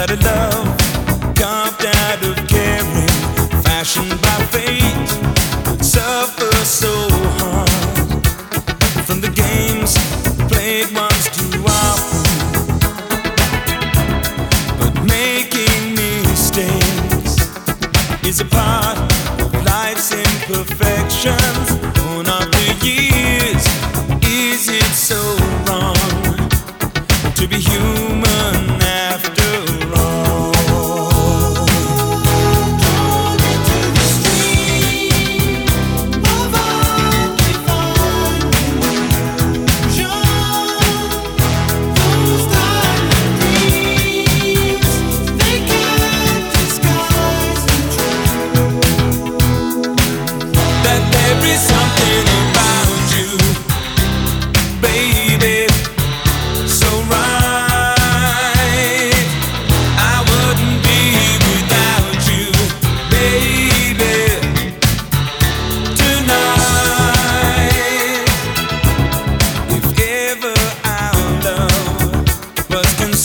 that of love, carved out of caring, fashioned by fate, suffer so hard from the games played once too often, but making mistakes is a part of life's imperfections.